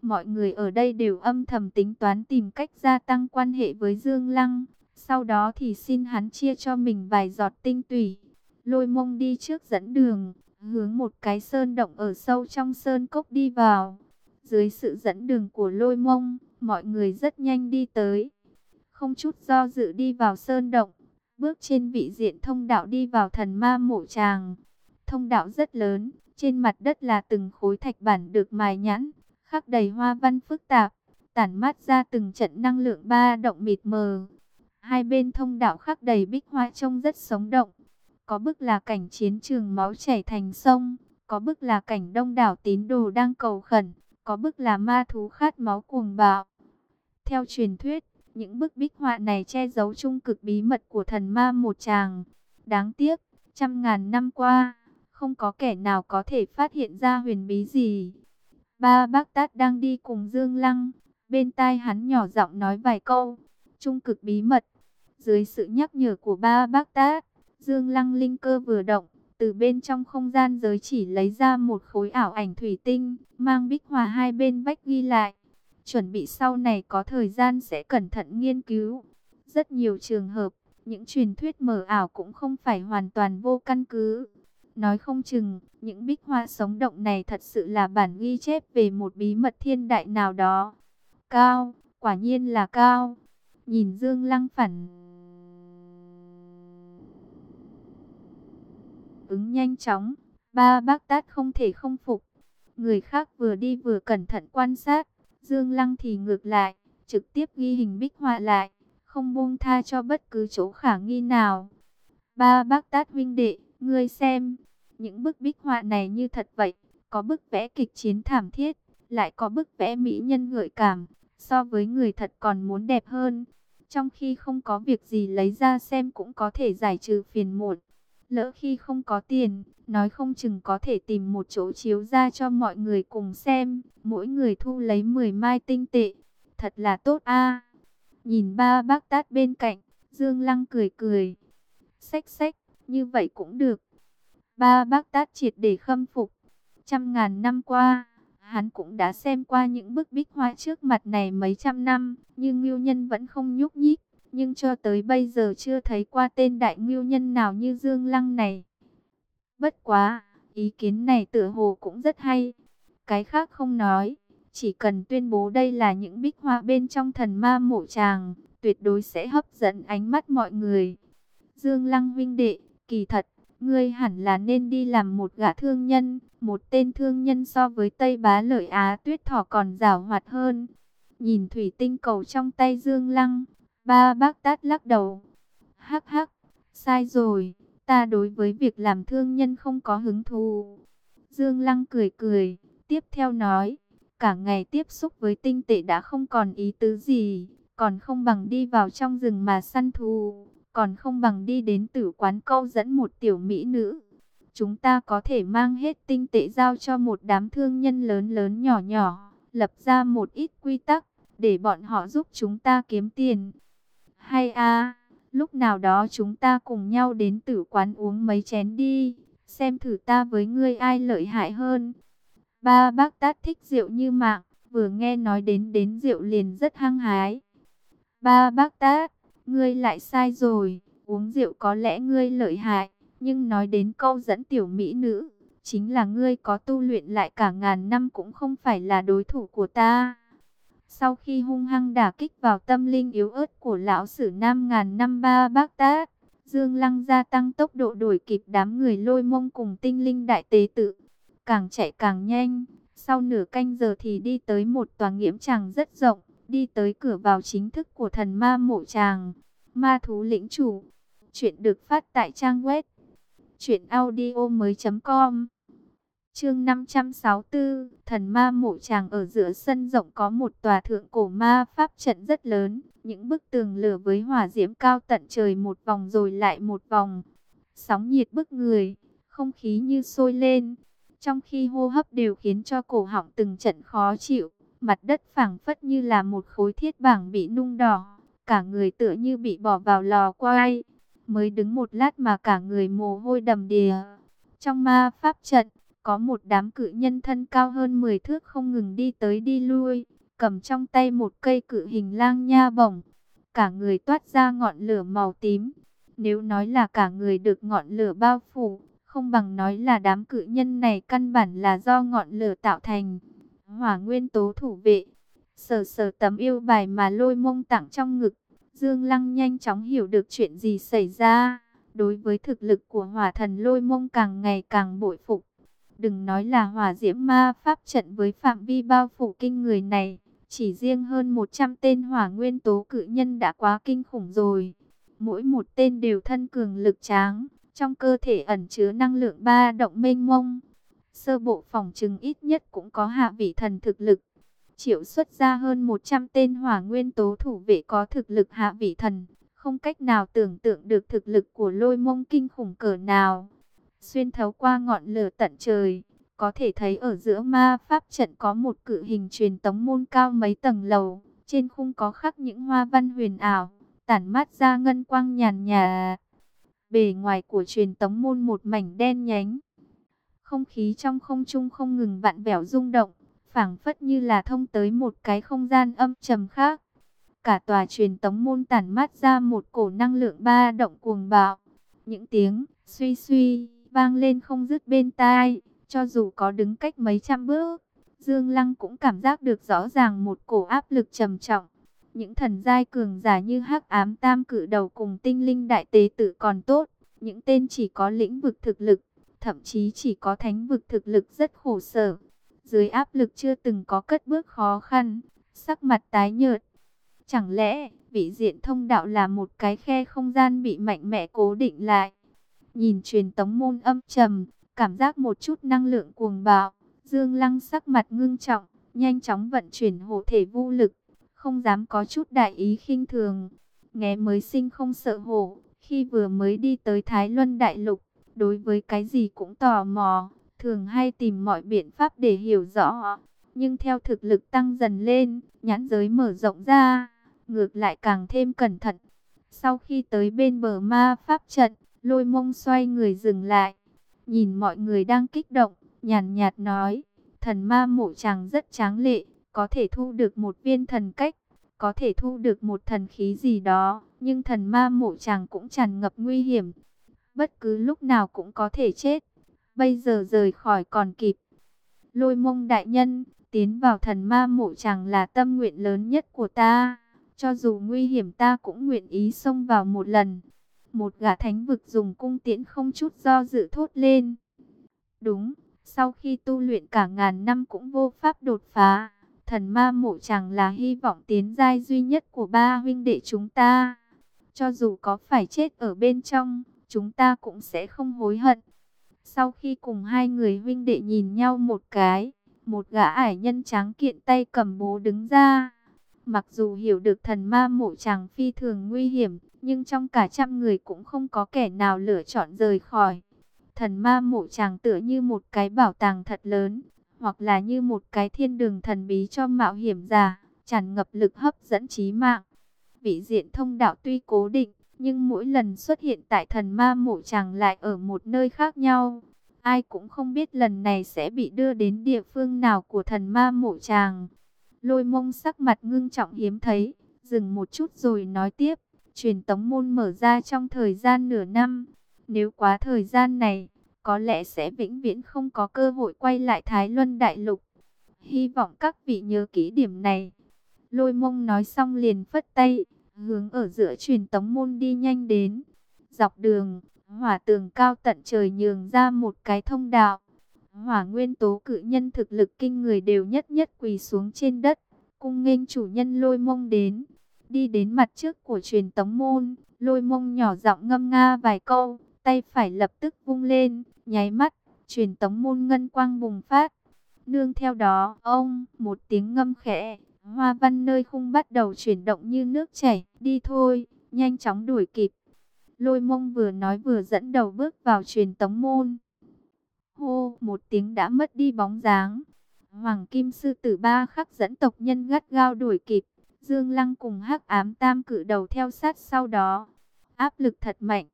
Speaker 1: Mọi người ở đây đều âm thầm tính toán tìm cách gia tăng quan hệ với Dương Lăng. Sau đó thì xin hắn chia cho mình vài giọt tinh tủy. Lôi mông đi trước dẫn đường, hướng một cái sơn động ở sâu trong sơn cốc đi vào. Dưới sự dẫn đường của lôi mông, mọi người rất nhanh đi tới. Không chút do dự đi vào sơn động bước trên vị diện thông đạo đi vào thần ma mộ tràng. Thông đạo rất lớn, trên mặt đất là từng khối thạch bản được mài nhẵn, khắc đầy hoa văn phức tạp, tản mát ra từng trận năng lượng ba động mịt mờ. Hai bên thông đạo khắc đầy bích hoa trông rất sống động. Có bức là cảnh chiến trường máu chảy thành sông, có bức là cảnh đông đảo tín đồ đang cầu khẩn, có bức là ma thú khát máu cuồng bạo. Theo truyền thuyết, Những bức bích họa này che giấu trung cực bí mật của thần ma một chàng. Đáng tiếc, trăm ngàn năm qua, không có kẻ nào có thể phát hiện ra huyền bí gì. Ba bác tát đang đi cùng Dương Lăng, bên tai hắn nhỏ giọng nói vài câu, trung cực bí mật. Dưới sự nhắc nhở của ba bác tát, Dương Lăng linh cơ vừa động, từ bên trong không gian giới chỉ lấy ra một khối ảo ảnh thủy tinh, mang bích hòa hai bên vách ghi lại. Chuẩn bị sau này có thời gian sẽ cẩn thận nghiên cứu. Rất nhiều trường hợp, những truyền thuyết mở ảo cũng không phải hoàn toàn vô căn cứ. Nói không chừng, những bích hoa sống động này thật sự là bản ghi chép về một bí mật thiên đại nào đó. Cao, quả nhiên là cao. Nhìn Dương Lăng phản ứng nhanh chóng, ba bác tát không thể không phục. Người khác vừa đi vừa cẩn thận quan sát, Dương Lăng thì ngược lại, trực tiếp ghi hình bích họa lại, không buông tha cho bất cứ chỗ khả nghi nào. Ba bác tát huynh đệ, ngươi xem, những bức bích họa này như thật vậy, có bức vẽ kịch chiến thảm thiết, lại có bức vẽ mỹ nhân gợi cảm, so với người thật còn muốn đẹp hơn. Trong khi không có việc gì lấy ra xem cũng có thể giải trừ phiền muộn. Lỡ khi không có tiền, nói không chừng có thể tìm một chỗ chiếu ra cho mọi người cùng xem. Mỗi người thu lấy 10 mai tinh tệ. Thật là tốt a Nhìn ba bác tát bên cạnh, Dương Lăng cười cười. Xách xách, như vậy cũng được. Ba bác tát triệt để khâm phục. Trăm ngàn năm qua, hắn cũng đã xem qua những bức bích hoa trước mặt này mấy trăm năm, nhưng Ngưu Nhân vẫn không nhúc nhích nhưng cho tới bây giờ chưa thấy qua tên đại ngưu nhân nào như Dương Lăng này. Bất quá, ý kiến này tựa hồ cũng rất hay. Cái khác không nói, chỉ cần tuyên bố đây là những bích hoa bên trong thần ma mộ tràng, tuyệt đối sẽ hấp dẫn ánh mắt mọi người. Dương Lăng vinh đệ, kỳ thật, ngươi hẳn là nên đi làm một gã thương nhân, một tên thương nhân so với Tây Bá Lợi Á Tuyết Thỏ còn rào hoạt hơn. Nhìn thủy tinh cầu trong tay Dương Lăng, Ba bác tát lắc đầu. Hắc hắc, sai rồi, ta đối với việc làm thương nhân không có hứng thú. Dương Lăng cười cười, tiếp theo nói, cả ngày tiếp xúc với tinh tệ đã không còn ý tứ gì, còn không bằng đi vào trong rừng mà săn thú, còn không bằng đi đến tử quán câu dẫn một tiểu mỹ nữ. Chúng ta có thể mang hết tinh tệ giao cho một đám thương nhân lớn lớn nhỏ nhỏ, lập ra một ít quy tắc, để bọn họ giúp chúng ta kiếm tiền. Hay a, lúc nào đó chúng ta cùng nhau đến tử quán uống mấy chén đi, xem thử ta với ngươi ai lợi hại hơn. Ba bác tát thích rượu như mạng, vừa nghe nói đến đến rượu liền rất hăng hái. Ba bác tát, ngươi lại sai rồi, uống rượu có lẽ ngươi lợi hại, nhưng nói đến câu dẫn tiểu mỹ nữ, chính là ngươi có tu luyện lại cả ngàn năm cũng không phải là đối thủ của ta. Sau khi hung hăng đả kích vào tâm linh yếu ớt của lão sử nam ngàn năm ba bác tát, Dương Lăng gia tăng tốc độ đuổi kịp đám người lôi mông cùng tinh linh đại tế tự. Càng chạy càng nhanh, sau nửa canh giờ thì đi tới một tòa nghiễm tràng rất rộng, đi tới cửa vào chính thức của thần ma mộ tràng. Ma thú lĩnh chủ, chuyện được phát tại trang web chuyện audio mới.com Chương 564, thần ma mộ tràng ở giữa sân rộng có một tòa thượng cổ ma pháp trận rất lớn, những bức tường lửa với hỏa diễm cao tận trời một vòng rồi lại một vòng. Sóng nhiệt bức người, không khí như sôi lên, trong khi hô hấp đều khiến cho cổ họng từng trận khó chịu, mặt đất phẳng phất như là một khối thiết bảng bị nung đỏ, cả người tựa như bị bỏ vào lò quay, mới đứng một lát mà cả người mồ hôi đầm đìa. Trong ma pháp trận, có một đám cự nhân thân cao hơn 10 thước không ngừng đi tới đi lui, cầm trong tay một cây cự hình lang nha bổng. Cả người toát ra ngọn lửa màu tím. Nếu nói là cả người được ngọn lửa bao phủ, không bằng nói là đám cự nhân này căn bản là do ngọn lửa tạo thành. Hỏa nguyên tố thủ vệ, sờ sờ tấm yêu bài mà lôi mông tặng trong ngực. Dương Lăng nhanh chóng hiểu được chuyện gì xảy ra. Đối với thực lực của hỏa thần lôi mông càng ngày càng bội phục. Đừng nói là hỏa diễm ma pháp trận với phạm vi bao phủ kinh người này. Chỉ riêng hơn 100 tên hỏa nguyên tố cự nhân đã quá kinh khủng rồi. Mỗi một tên đều thân cường lực tráng. Trong cơ thể ẩn chứa năng lượng ba động mênh mông. Sơ bộ phòng trừng ít nhất cũng có hạ vị thần thực lực. triệu xuất ra hơn 100 tên hỏa nguyên tố thủ vệ có thực lực hạ vị thần, không cách nào tưởng tượng được thực lực của lôi mông kinh khủng cỡ nào. Xuyên thấu qua ngọn lửa tận trời, có thể thấy ở giữa ma pháp trận có một cự hình truyền tống môn cao mấy tầng lầu, trên khung có khắc những hoa văn huyền ảo, tản mát ra ngân quang nhàn nhà. Bề ngoài của truyền tống môn một mảnh đen nhánh. Không khí trong không trung không ngừng vặn vẹo rung động, phảng phất như là thông tới một cái không gian âm trầm khác. Cả tòa truyền tống môn tản mát ra một cổ năng lượng ba động cuồng bạo. Những tiếng suy suy vang lên không dứt bên tai, cho dù có đứng cách mấy trăm bước, Dương Lăng cũng cảm giác được rõ ràng một cổ áp lực trầm trọng. Những thần giai cường giả như hắc ám tam cử đầu cùng tinh linh đại tế tử còn tốt, những tên chỉ có lĩnh vực thực lực, thậm chí chỉ có thánh vực thực lực rất khổ sở. Dưới áp lực chưa từng có cất bước khó khăn, sắc mặt tái nhợt. Chẳng lẽ, vị diện thông đạo là một cái khe không gian bị mạnh mẽ cố định lại? Nhìn truyền tống môn âm trầm, cảm giác một chút năng lượng cuồng bạo, Dương Lăng sắc mặt ngưng trọng, nhanh chóng vận chuyển hộ thể vô lực, không dám có chút đại ý khinh thường. Nghe mới sinh không sợ hổ, khi vừa mới đi tới Thái Luân Đại Lục, đối với cái gì cũng tò mò, thường hay tìm mọi biện pháp để hiểu rõ. Nhưng theo thực lực tăng dần lên, nhãn giới mở rộng ra, ngược lại càng thêm cẩn thận. Sau khi tới bên bờ ma pháp trận, lôi mông xoay người dừng lại, nhìn mọi người đang kích động, nhàn nhạt nói, thần ma mộ chàng rất tráng lệ, có thể thu được một viên thần cách, có thể thu được một thần khí gì đó, nhưng thần ma mộ chàng cũng tràn ngập nguy hiểm, bất cứ lúc nào cũng có thể chết, bây giờ rời khỏi còn kịp. Lôi mông đại nhân, tiến vào thần ma mộ chàng là tâm nguyện lớn nhất của ta, cho dù nguy hiểm ta cũng nguyện ý xông vào một lần. Một gã thánh vực dùng cung tiễn không chút do dự thốt lên. Đúng, sau khi tu luyện cả ngàn năm cũng vô pháp đột phá. Thần ma mộ chẳng là hy vọng tiến giai duy nhất của ba huynh đệ chúng ta. Cho dù có phải chết ở bên trong, chúng ta cũng sẽ không hối hận. Sau khi cùng hai người huynh đệ nhìn nhau một cái, một gã ải nhân trắng kiện tay cầm bố đứng ra. Mặc dù hiểu được thần ma mộ chàng phi thường nguy hiểm, nhưng trong cả trăm người cũng không có kẻ nào lựa chọn rời khỏi. Thần ma mộ chàng tựa như một cái bảo tàng thật lớn, hoặc là như một cái thiên đường thần bí cho mạo hiểm giả, tràn ngập lực hấp dẫn trí mạng. Vị diện thông đạo tuy cố định, nhưng mỗi lần xuất hiện tại thần ma mộ chàng lại ở một nơi khác nhau. Ai cũng không biết lần này sẽ bị đưa đến địa phương nào của thần ma mộ chàng. Lôi mông sắc mặt ngưng trọng hiếm thấy, dừng một chút rồi nói tiếp. Truyền tống môn mở ra trong thời gian nửa năm. Nếu quá thời gian này, có lẽ sẽ vĩnh viễn không có cơ hội quay lại Thái Luân Đại Lục. Hy vọng các vị nhớ kỹ điểm này. Lôi mông nói xong liền phất tay, hướng ở giữa truyền tống môn đi nhanh đến. Dọc đường, hỏa tường cao tận trời nhường ra một cái thông đạo. Hỏa nguyên tố cự nhân thực lực kinh người đều nhất nhất quỳ xuống trên đất, cung nghênh chủ nhân lôi mông đến. Đi đến mặt trước của truyền tống môn, lôi mông nhỏ giọng ngâm nga vài câu, tay phải lập tức vung lên, nháy mắt, truyền tống môn ngân quang bùng phát. Nương theo đó, ông, một tiếng ngâm khẽ, hoa văn nơi khung bắt đầu chuyển động như nước chảy, đi thôi, nhanh chóng đuổi kịp. Lôi mông vừa nói vừa dẫn đầu bước vào truyền tống môn. Hô, một tiếng đã mất đi bóng dáng. Hoàng Kim Sư Tử Ba khắc dẫn tộc nhân gắt gao đuổi kịp. Dương Lăng cùng hắc ám tam cử đầu theo sát sau đó. Áp lực thật mạnh.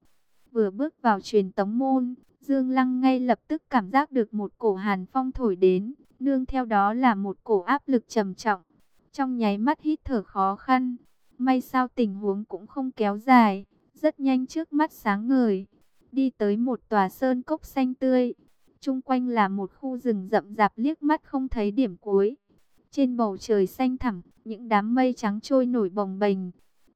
Speaker 1: Vừa bước vào truyền tống môn, Dương Lăng ngay lập tức cảm giác được một cổ hàn phong thổi đến. Nương theo đó là một cổ áp lực trầm trọng. Trong nháy mắt hít thở khó khăn. May sao tình huống cũng không kéo dài. Rất nhanh trước mắt sáng ngời. Đi tới một tòa sơn cốc xanh tươi. Trung quanh là một khu rừng rậm rạp liếc mắt không thấy điểm cuối. Trên bầu trời xanh thẳm, những đám mây trắng trôi nổi bồng bềnh.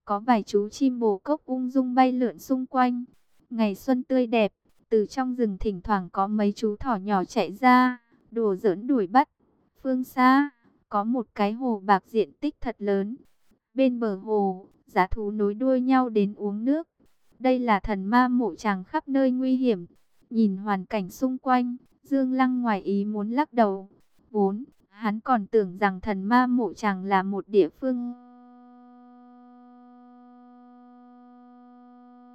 Speaker 1: Có vài chú chim bồ cốc ung dung bay lượn xung quanh. Ngày xuân tươi đẹp, từ trong rừng thỉnh thoảng có mấy chú thỏ nhỏ chạy ra, đùa giỡn đuổi bắt. Phương xa, có một cái hồ bạc diện tích thật lớn. Bên bờ hồ, giá thú nối đuôi nhau đến uống nước. Đây là thần ma mộ tràng khắp nơi nguy hiểm. Nhìn hoàn cảnh xung quanh, Dương Lăng ngoài ý muốn lắc đầu. Vốn, Hắn còn tưởng rằng thần ma mộ chàng là một địa phương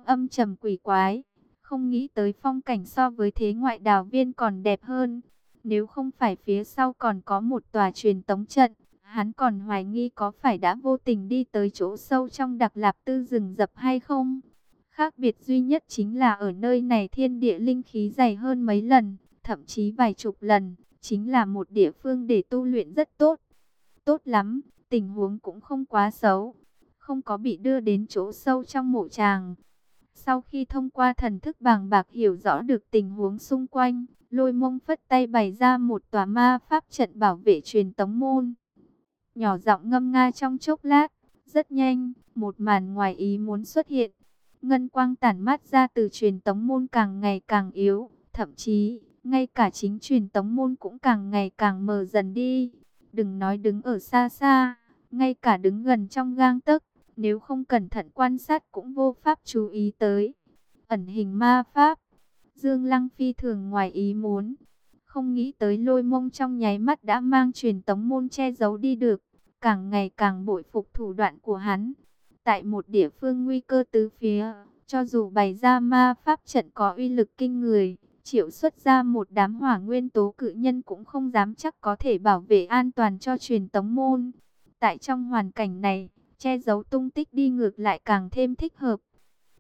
Speaker 1: âm trầm quỷ quái. Không nghĩ tới phong cảnh so với thế ngoại đào viên còn đẹp hơn. Nếu không phải phía sau còn có một tòa truyền tống trận, hắn còn hoài nghi có phải đã vô tình đi tới chỗ sâu trong đặc lạp tư rừng rập hay không. Khác biệt duy nhất chính là ở nơi này thiên địa linh khí dày hơn mấy lần, thậm chí vài chục lần, chính là một địa phương để tu luyện rất tốt. Tốt lắm, tình huống cũng không quá xấu, không có bị đưa đến chỗ sâu trong mộ tràng. Sau khi thông qua thần thức bàng bạc hiểu rõ được tình huống xung quanh, lôi mông phất tay bày ra một tòa ma pháp trận bảo vệ truyền tống môn. Nhỏ giọng ngâm nga trong chốc lát, rất nhanh, một màn ngoài ý muốn xuất hiện. Ngân quang tản mát ra từ truyền tống môn càng ngày càng yếu, thậm chí, ngay cả chính truyền tống môn cũng càng ngày càng mờ dần đi. Đừng nói đứng ở xa xa, ngay cả đứng gần trong gang tấc, nếu không cẩn thận quan sát cũng vô pháp chú ý tới. Ẩn hình ma pháp, Dương Lăng phi thường ngoài ý muốn. Không nghĩ tới lôi mông trong nháy mắt đã mang truyền tống môn che giấu đi được. Càng ngày càng bội phục thủ đoạn của hắn. Tại một địa phương nguy cơ tứ phía, cho dù bày ra ma pháp trận có uy lực kinh người, triệu xuất ra một đám hỏa nguyên tố cự nhân cũng không dám chắc có thể bảo vệ an toàn cho truyền tống môn. Tại trong hoàn cảnh này, che giấu tung tích đi ngược lại càng thêm thích hợp.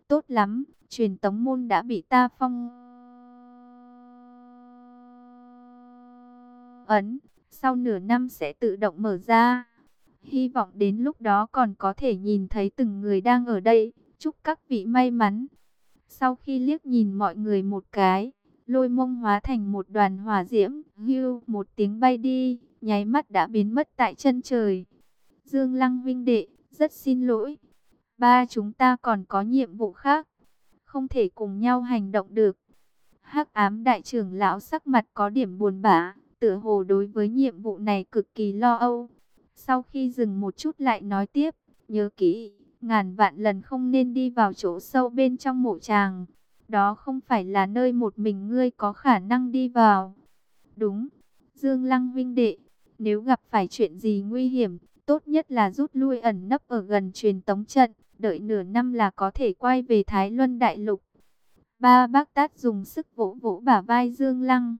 Speaker 1: Tốt lắm, truyền tống môn đã bị ta phong ấn, sau nửa năm sẽ tự động mở ra. Hy vọng đến lúc đó còn có thể nhìn thấy từng người đang ở đây, chúc các vị may mắn. Sau khi liếc nhìn mọi người một cái, lôi mông hóa thành một đoàn hỏa diễm, hưu một tiếng bay đi, nháy mắt đã biến mất tại chân trời. Dương Lăng vinh đệ, rất xin lỗi. Ba chúng ta còn có nhiệm vụ khác. Không thể cùng nhau hành động được. hắc ám đại trưởng lão sắc mặt có điểm buồn bã. Tựa hồ đối với nhiệm vụ này cực kỳ lo âu. Sau khi dừng một chút lại nói tiếp. Nhớ kỹ, ngàn vạn lần không nên đi vào chỗ sâu bên trong mộ tràng. Đó không phải là nơi một mình ngươi có khả năng đi vào. Đúng, Dương Lăng vinh đệ, nếu gặp phải chuyện gì nguy hiểm, Tốt nhất là rút lui ẩn nấp ở gần truyền tống trận, đợi nửa năm là có thể quay về Thái Luân Đại Lục. Ba bác tát dùng sức vỗ vỗ bả vai Dương Lăng.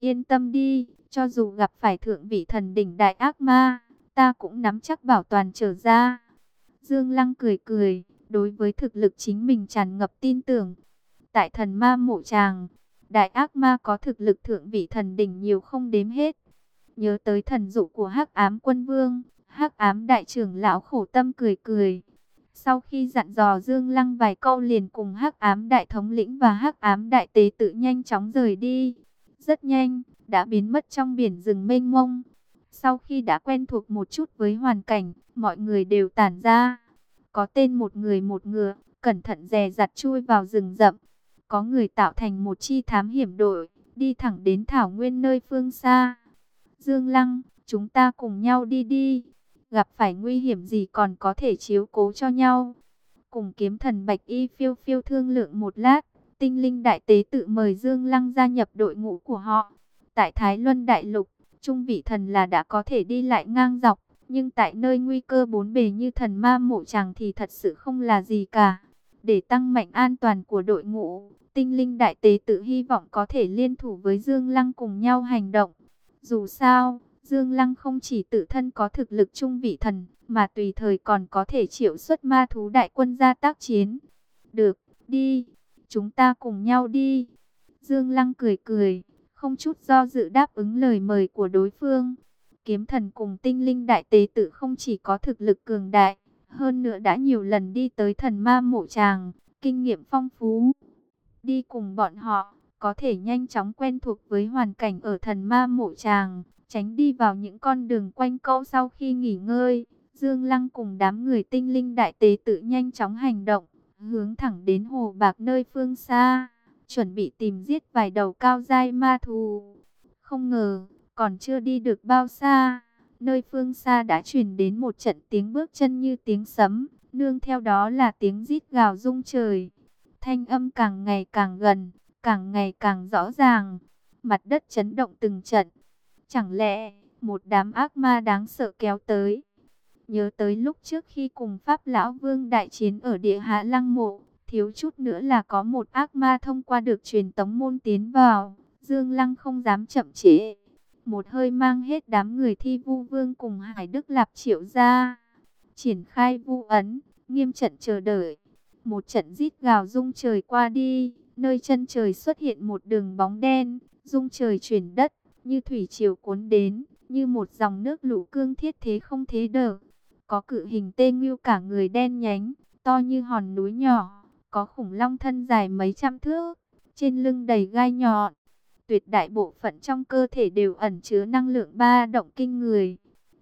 Speaker 1: Yên tâm đi, cho dù gặp phải thượng vị thần đỉnh đại ác ma, ta cũng nắm chắc bảo toàn trở ra. Dương Lăng cười cười, đối với thực lực chính mình tràn ngập tin tưởng. Tại thần ma mộ tràng, đại ác ma có thực lực thượng vị thần đỉnh nhiều không đếm hết. Nhớ tới thần dụ của hắc ám quân vương, hắc ám đại trưởng lão khổ tâm cười cười. Sau khi dặn dò Dương Lăng vài câu liền cùng hắc ám đại thống lĩnh và hắc ám đại tế tự nhanh chóng rời đi. Rất nhanh, đã biến mất trong biển rừng mênh mông. Sau khi đã quen thuộc một chút với hoàn cảnh, mọi người đều tản ra. Có tên một người một ngựa, cẩn thận dè dặt chui vào rừng rậm. Có người tạo thành một chi thám hiểm đội, đi thẳng đến thảo nguyên nơi phương xa. Dương Lăng, chúng ta cùng nhau đi đi. Gặp phải nguy hiểm gì còn có thể chiếu cố cho nhau. Cùng kiếm thần Bạch Y phiêu phiêu thương lượng một lát. Tinh linh đại tế tự mời Dương Lăng gia nhập đội ngũ của họ. Tại Thái Luân Đại Lục, trung vị thần là đã có thể đi lại ngang dọc. Nhưng tại nơi nguy cơ bốn bề như thần ma mộ chàng thì thật sự không là gì cả. Để tăng mạnh an toàn của đội ngũ, tinh linh đại tế tự hy vọng có thể liên thủ với Dương Lăng cùng nhau hành động. Dù sao, Dương Lăng không chỉ tự thân có thực lực trung vị thần, mà tùy thời còn có thể triệu xuất ma thú đại quân ra tác chiến. Được, đi, chúng ta cùng nhau đi. Dương Lăng cười cười, không chút do dự đáp ứng lời mời của đối phương. Kiếm thần cùng tinh linh đại tế tự không chỉ có thực lực cường đại, hơn nữa đã nhiều lần đi tới thần ma mộ tràng, kinh nghiệm phong phú. Đi cùng bọn họ, có thể nhanh chóng quen thuộc với hoàn cảnh ở thần ma mộ tràng, tránh đi vào những con đường quanh câu sau khi nghỉ ngơi. Dương Lăng cùng đám người tinh linh đại tế tự nhanh chóng hành động, hướng thẳng đến hồ bạc nơi phương xa, chuẩn bị tìm giết vài đầu cao dai ma thù. Không ngờ, còn chưa đi được bao xa, nơi phương xa đã truyền đến một trận tiếng bước chân như tiếng sấm, nương theo đó là tiếng rít gào rung trời. Thanh âm càng ngày càng gần, càng ngày càng rõ ràng, mặt đất chấn động từng trận. Chẳng lẽ một đám ác ma đáng sợ kéo tới. Nhớ tới lúc trước khi cùng Pháp Lão Vương đại chiến ở địa hạ lăng mộ, thiếu chút nữa là có một ác ma thông qua được truyền tống môn tiến vào. Dương Lăng không dám chậm trễ. Một hơi mang hết đám người thi vu vương cùng Hải Đức Lạp triệu ra. Triển khai vu ấn, nghiêm trận chờ đợi. Một trận rít gào rung trời qua đi, nơi chân trời xuất hiện một đường bóng đen, rung trời chuyển đất, như thủy triều cuốn đến, như một dòng nước lũ cương thiết thế không thế đỡ. Có cự hình tê ngưu cả người đen nhánh, to như hòn núi nhỏ, có khủng long thân dài mấy trăm thước, trên lưng đầy gai nhọn. Tuyệt đại bộ phận trong cơ thể đều ẩn chứa năng lượng ba động kinh người.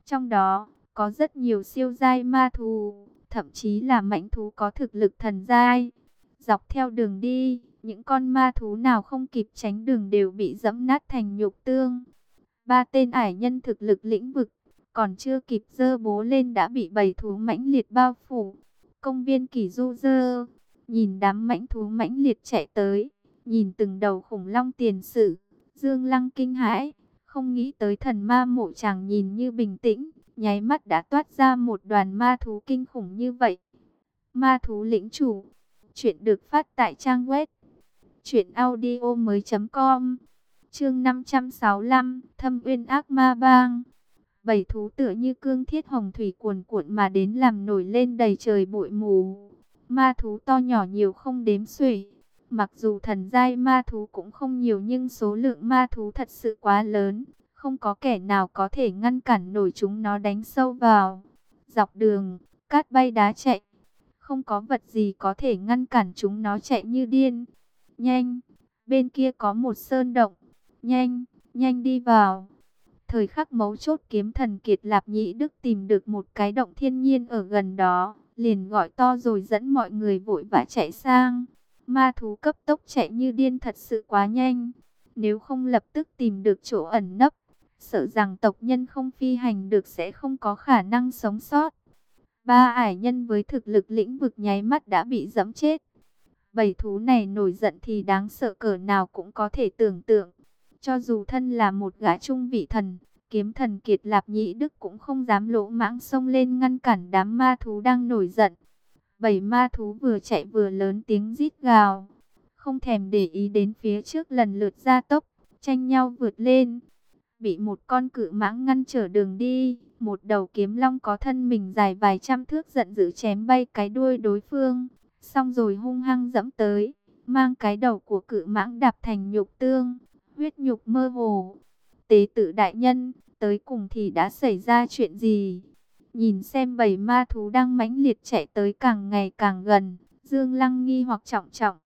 Speaker 1: Trong đó, có rất nhiều siêu giai ma thú, thậm chí là mãnh thú có thực lực thần giai. Dọc theo đường đi, những con ma thú nào không kịp tránh đường đều bị dẫm nát thành nhục tương. Ba tên ải nhân thực lực lĩnh vực, còn chưa kịp dơ bố lên đã bị bầy thú mãnh liệt bao phủ. Công viên kỳ du dơ, nhìn đám mãnh thú mãnh liệt chạy tới, nhìn từng đầu khủng long tiền sử, Dương Lăng kinh hãi, không nghĩ tới thần ma mộ chàng nhìn như bình tĩnh, nháy mắt đã toát ra một đoàn ma thú kinh khủng như vậy. Ma thú lĩnh chủ, chuyện được phát tại trang web truyệnaudiomoi.com. Chương 565, Thâm Uyên Ác Ma Bang. Bảy thú tựa như cương thiết hồng thủy cuồn cuộn mà đến làm nổi lên đầy trời bụi mù. Ma thú to nhỏ nhiều không đếm xuể. Mặc dù thần giai ma thú cũng không nhiều nhưng số lượng ma thú thật sự quá lớn, không có kẻ nào có thể ngăn cản nổi chúng nó đánh sâu vào. Dọc đường, cát bay đá chạy, không có vật gì có thể ngăn cản chúng nó chạy như điên. Nhanh, bên kia có một sơn động, nhanh, nhanh đi vào. Thời khắc mấu chốt kiếm thần Kiệt Lạp Nhĩ Đức tìm được một cái động thiên nhiên ở gần đó, liền gọi to rồi dẫn mọi người vội vã chạy sang. Ma thú cấp tốc chạy như điên thật sự quá nhanh, nếu không lập tức tìm được chỗ ẩn nấp, sợ rằng tộc nhân không phi hành được sẽ không có khả năng sống sót. Ba ải nhân với thực lực lĩnh vực nháy mắt đã bị dẫm chết. Bảy thú này nổi giận thì đáng sợ cỡ nào cũng có thể tưởng tượng. Cho dù thân là một gã trung vị thần, kiếm thần kiệt lạp nhĩ đức cũng không dám lỗ mãng xông lên ngăn cản đám ma thú đang nổi giận. Bảy ma thú vừa chạy vừa lớn tiếng rít gào, không thèm để ý đến phía trước lần lượt ra tốc, tranh nhau vượt lên. Bị một con cự mãng ngăn trở đường đi, một đầu kiếm long có thân mình dài vài trăm thước giận dữ chém bay cái đuôi đối phương, xong rồi hung hăng dẫm tới, mang cái đầu của cự mãng đạp thành nhục tương, huyết nhục mơ hồ. Tế tự đại nhân, tới cùng thì đã xảy ra chuyện gì? Nhìn xem bầy ma thú đang mãnh liệt chạy tới càng ngày càng gần, Dương Lăng nghi hoặc trọng trọng.